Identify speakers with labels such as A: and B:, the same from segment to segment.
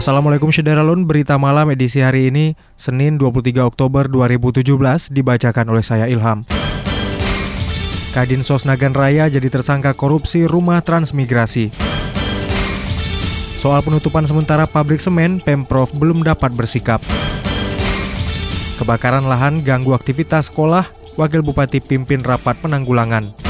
A: Assalamualaikum Syederalun, berita malam edisi hari ini, Senin 23 Oktober 2017, dibacakan oleh saya Ilham. Kadin Sos Nagan Raya jadi tersangka korupsi rumah transmigrasi. Soal penutupan sementara pabrik semen, Pemprov belum dapat bersikap. Kebakaran lahan ganggu aktivitas sekolah, Wakil Bupati pimpin rapat penanggulangan.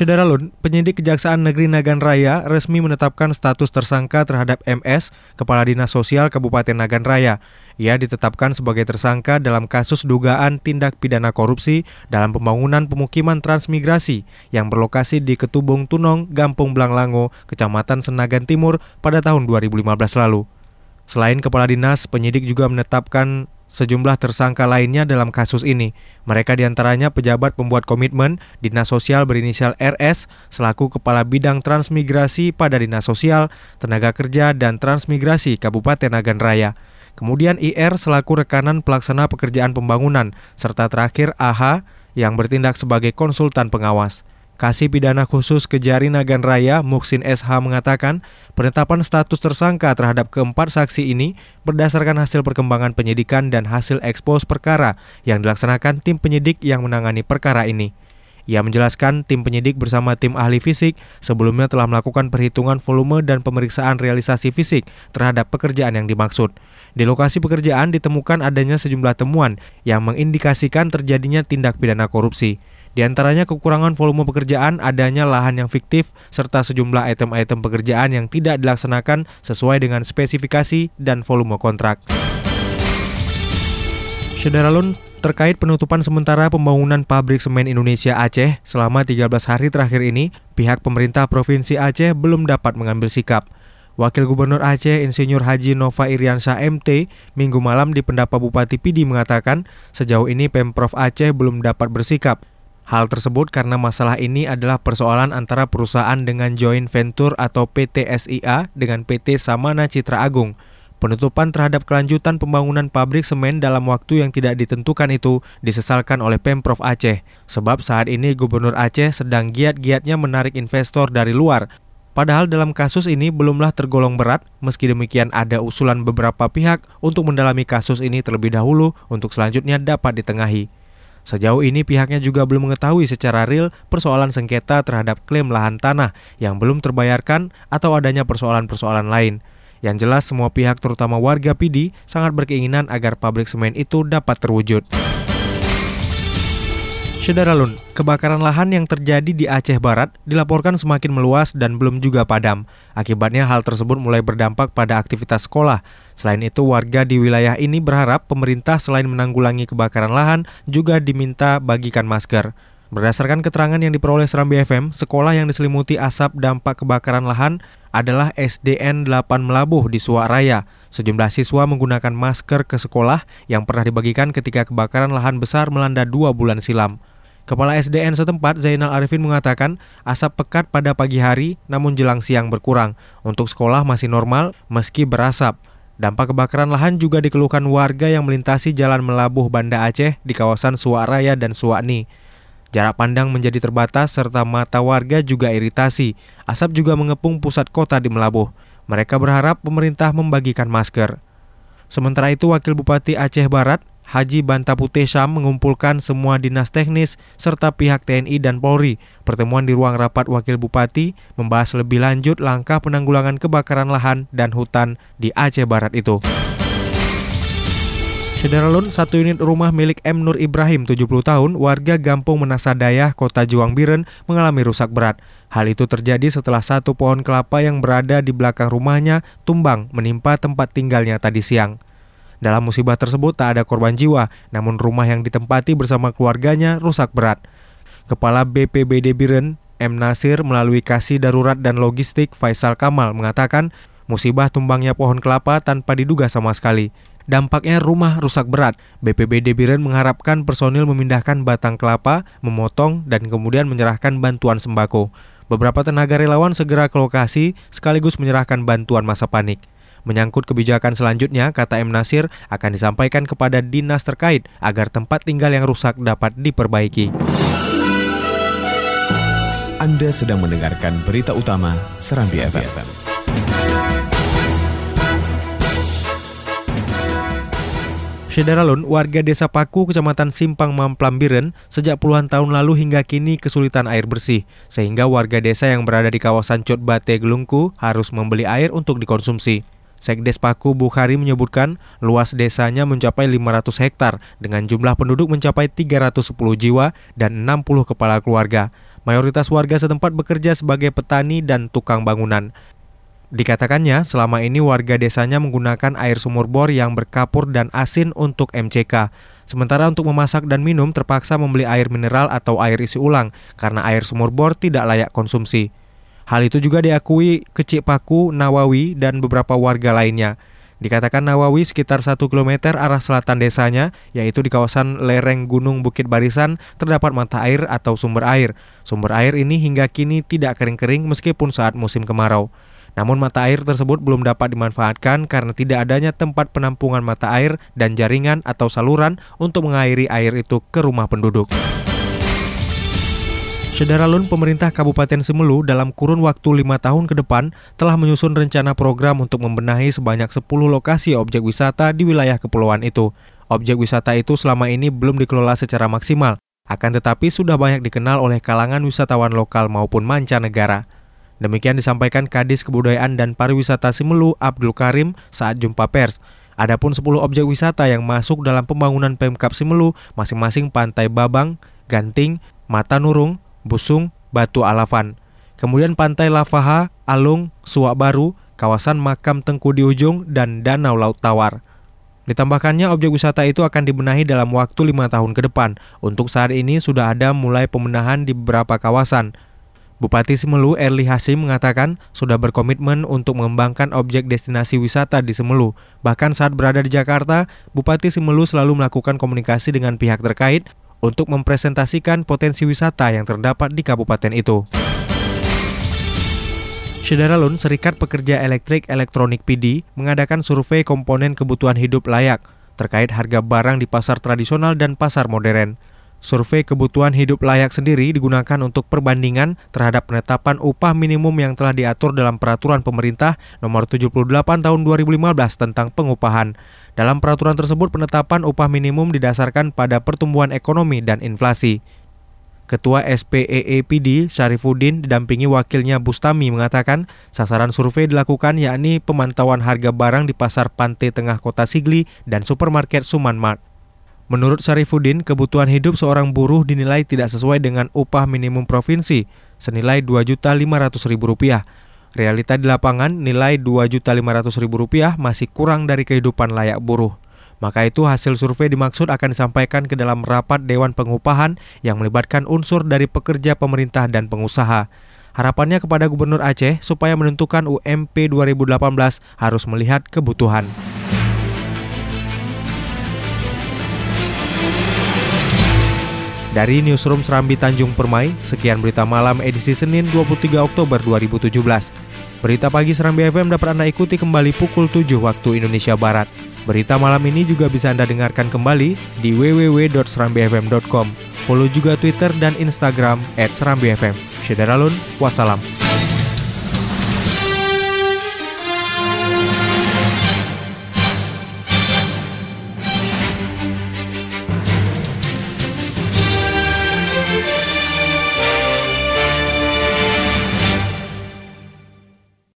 A: Syederalun, penyidik Kejaksaan Negeri Nagan Raya resmi menetapkan status tersangka terhadap MS, Kepala Dinas Sosial Kabupaten Nagan Raya. Ia ditetapkan sebagai tersangka dalam kasus dugaan tindak pidana korupsi dalam pembangunan pemukiman transmigrasi yang berlokasi di Ketubung Tunong, Gampung Blanglango, Kecamatan Senagan Timur pada tahun 2015 lalu. Selain kepala dinas, penyidik juga menetapkan sejumlah tersangka lainnya dalam kasus ini. Mereka di antaranya pejabat pembuat komitmen Dinas Sosial berinisial RS selaku Kepala Bidang Transmigrasi pada Dinas Sosial, Tenaga Kerja, dan Transmigrasi Kabupaten Nagan Raya. Kemudian IR selaku rekanan pelaksana pekerjaan pembangunan, serta terakhir AH yang bertindak sebagai konsultan pengawas. Kasih Pidana Khusus Kejari Nagan Raya Muksin SH mengatakan penetapan status tersangka terhadap keempat saksi ini berdasarkan hasil perkembangan penyidikan dan hasil ekspos perkara yang dilaksanakan tim penyidik yang menangani perkara ini. Ia menjelaskan tim penyidik bersama tim ahli fisik sebelumnya telah melakukan perhitungan volume dan pemeriksaan realisasi fisik terhadap pekerjaan yang dimaksud. Di lokasi pekerjaan ditemukan adanya sejumlah temuan yang mengindikasikan terjadinya tindak pidana korupsi. Di antaranya kekurangan volume pekerjaan, adanya lahan yang fiktif, serta sejumlah item-item pekerjaan yang tidak dilaksanakan sesuai dengan spesifikasi dan volume kontrak. Syederalun, terkait penutupan sementara pembangunan pabrik semen Indonesia Aceh selama 13 hari terakhir ini, pihak pemerintah Provinsi Aceh belum dapat mengambil sikap. Wakil Gubernur Aceh Insinyur Haji Nova Iriansyah MT minggu malam di Pendapa Bupati Pidi mengatakan sejauh ini Pemprov Aceh belum dapat bersikap Hal tersebut karena masalah ini adalah persoalan antara perusahaan dengan joint venture atau PT SIA dengan PT Samana Citra Agung. Penutupan terhadap kelanjutan pembangunan pabrik semen dalam waktu yang tidak ditentukan itu disesalkan oleh Pemprov Aceh. Sebab saat ini Gubernur Aceh sedang giat-giatnya menarik investor dari luar. Padahal dalam kasus ini belumlah tergolong berat, meski demikian ada usulan beberapa pihak untuk mendalami kasus ini terlebih dahulu untuk selanjutnya dapat ditengahi. Sejauh ini pihaknya juga belum mengetahui secara real persoalan sengketa terhadap klaim lahan tanah yang belum terbayarkan atau adanya persoalan-persoalan lain. Yang jelas semua pihak terutama warga Pidi sangat berkeinginan agar pabrik semen itu dapat terwujud. Syederalun, kebakaran lahan yang terjadi di Aceh Barat dilaporkan semakin meluas dan belum juga padam. Akibatnya hal tersebut mulai berdampak pada aktivitas sekolah. Selain itu, warga di wilayah ini berharap pemerintah selain menanggulangi kebakaran lahan juga diminta bagikan masker. Berdasarkan keterangan yang diperoleh Serambi FM, sekolah yang diselimuti asap dampak kebakaran lahan adalah SDN 8 Melabuh di Suaraya. Sejumlah siswa menggunakan masker ke sekolah yang pernah dibagikan ketika kebakaran lahan besar melanda dua bulan silam. Kepala SDN setempat Zainal Arifin mengatakan asap pekat pada pagi hari namun jelang siang berkurang. Untuk sekolah masih normal meski berasap. Dampak kebakaran lahan juga dikeluhkan warga yang melintasi jalan Melabuh Banda Aceh di kawasan Suaraya dan Suwakni. Jarak pandang menjadi terbatas serta mata warga juga iritasi. Asap juga mengepung pusat kota di Melabuh. Mereka berharap pemerintah membagikan masker. Sementara itu, Wakil Bupati Aceh Barat, Haji Banta Putesham mengumpulkan semua dinas teknis serta pihak TNI dan Polri. Pertemuan di ruang rapat Wakil Bupati membahas lebih lanjut langkah penanggulangan kebakaran lahan dan hutan di Aceh Barat itu. Sederalun, satu unit rumah milik M. Nur Ibrahim, 70 tahun, warga Gampung Menasadaya, Kota Juang Biren, mengalami rusak berat. Hal itu terjadi setelah satu pohon kelapa yang berada di belakang rumahnya tumbang menimpa tempat tinggalnya tadi siang. Dalam musibah tersebut tak ada korban jiwa, namun rumah yang ditempati bersama keluarganya rusak berat. Kepala BPBD Biren, M. Nasir melalui kasih darurat dan logistik Faisal Kamal mengatakan musibah tumbangnya pohon kelapa tanpa diduga sama sekali. Dampaknya rumah rusak berat. BPBD Biren mengharapkan personil memindahkan batang kelapa, memotong, dan kemudian menyerahkan bantuan sembako. Beberapa tenaga relawan segera ke lokasi sekaligus menyerahkan bantuan masa panik. Menyangkut kebijakan selanjutnya, kata M. Nasir, akan disampaikan kepada dinas terkait agar tempat tinggal yang rusak dapat diperbaiki.
B: Anda sedang mendengarkan berita utama Serambi FM.
A: Syederalun, warga desa Paku, kecamatan Simpang Mamplambiren, sejak puluhan tahun lalu hingga kini kesulitan air bersih, sehingga warga desa yang berada di kawasan Cotbate Gelungku harus membeli air untuk dikonsumsi. Sekdes Paku Bukhari menyebutkan luas desanya mencapai 500 hektar dengan jumlah penduduk mencapai 310 jiwa dan 60 kepala keluarga. Mayoritas warga setempat bekerja sebagai petani dan tukang bangunan. Dikatakannya, selama ini warga desanya menggunakan air sumur bor yang berkapur dan asin untuk MCK. Sementara untuk memasak dan minum terpaksa membeli air mineral atau air isi ulang karena air sumur bor tidak layak konsumsi. Hal itu juga diakui Kecik Paku, Nawawi, dan beberapa warga lainnya. Dikatakan Nawawi sekitar 1 km arah selatan desanya, yaitu di kawasan lereng Gunung Bukit Barisan, terdapat mata air atau sumber air. Sumber air ini hingga kini tidak kering-kering meskipun saat musim kemarau. Namun mata air tersebut belum dapat dimanfaatkan karena tidak adanya tempat penampungan mata air dan jaringan atau saluran untuk mengairi air itu ke rumah penduduk. Sederalun pemerintah Kabupaten Semelu dalam kurun waktu lima tahun ke depan telah menyusun rencana program untuk membenahi sebanyak 10 lokasi objek wisata di wilayah kepulauan itu. Objek wisata itu selama ini belum dikelola secara maksimal, akan tetapi sudah banyak dikenal oleh kalangan wisatawan lokal maupun mancanegara. Demikian disampaikan Kadis Kebudayaan dan Pariwisata Simelu Abdul Karim saat jumpa pers. Adapun 10 objek wisata yang masuk dalam pembangunan Pemkap Simelu masing-masing Pantai Babang, Ganting, Mata Nurung, Busung, Batu Alafan. Kemudian Pantai Lavaha, Alung, Suak Baru, kawasan Makam Tengku di Ujung, dan Danau Laut Tawar. Ditambahkannya objek wisata itu akan dibenahi dalam waktu lima tahun ke depan. Untuk saat ini sudah ada mulai pemenahan di beberapa kawasan. Bupati Semelu Erli Hasim mengatakan sudah berkomitmen untuk mengembangkan objek destinasi wisata di Semelu. Bahkan saat berada di Jakarta, Bupati Semelu selalu melakukan komunikasi dengan pihak terkait untuk mempresentasikan potensi wisata yang terdapat di kabupaten itu. Syederalun, Serikat Pekerja Elektrik Elektronik PD, mengadakan survei komponen kebutuhan hidup layak terkait harga barang di pasar tradisional dan pasar modern. Survei kebutuhan hidup layak sendiri digunakan untuk perbandingan terhadap penetapan upah minimum yang telah diatur dalam peraturan pemerintah nomor 78 tahun 2015 tentang pengupahan. Dalam peraturan tersebut penetapan upah minimum didasarkan pada pertumbuhan ekonomi dan inflasi. Ketua SPEEPD Syarifuddin didampingi wakilnya Bustami mengatakan sasaran survei dilakukan yakni pemantauan harga barang di pasar Pantai Tengah Kota Sigli dan supermarket Suman Mart. Menurut Syarifuddin, kebutuhan hidup seorang buruh dinilai tidak sesuai dengan upah minimum provinsi senilai Rp2.500.000. Realita di lapangan nilai Rp2.500.000 masih kurang dari kehidupan layak buruh. Maka itu hasil survei dimaksud akan disampaikan ke dalam rapat Dewan Pengupahan yang melibatkan unsur dari pekerja pemerintah dan pengusaha. Harapannya kepada Gubernur Aceh supaya menentukan UMP 2018 harus melihat kebutuhan. Dari Newsroom Serambi Tanjung Permai, sekian berita malam edisi Senin 23 Oktober 2017. Berita pagi Serambi FM dapat Anda ikuti kembali pukul 7 waktu Indonesia Barat. Berita malam ini juga bisa Anda dengarkan kembali di www.serambifm.com. Follow juga Twitter dan Instagram @serambifm. Syederalun, wassalam.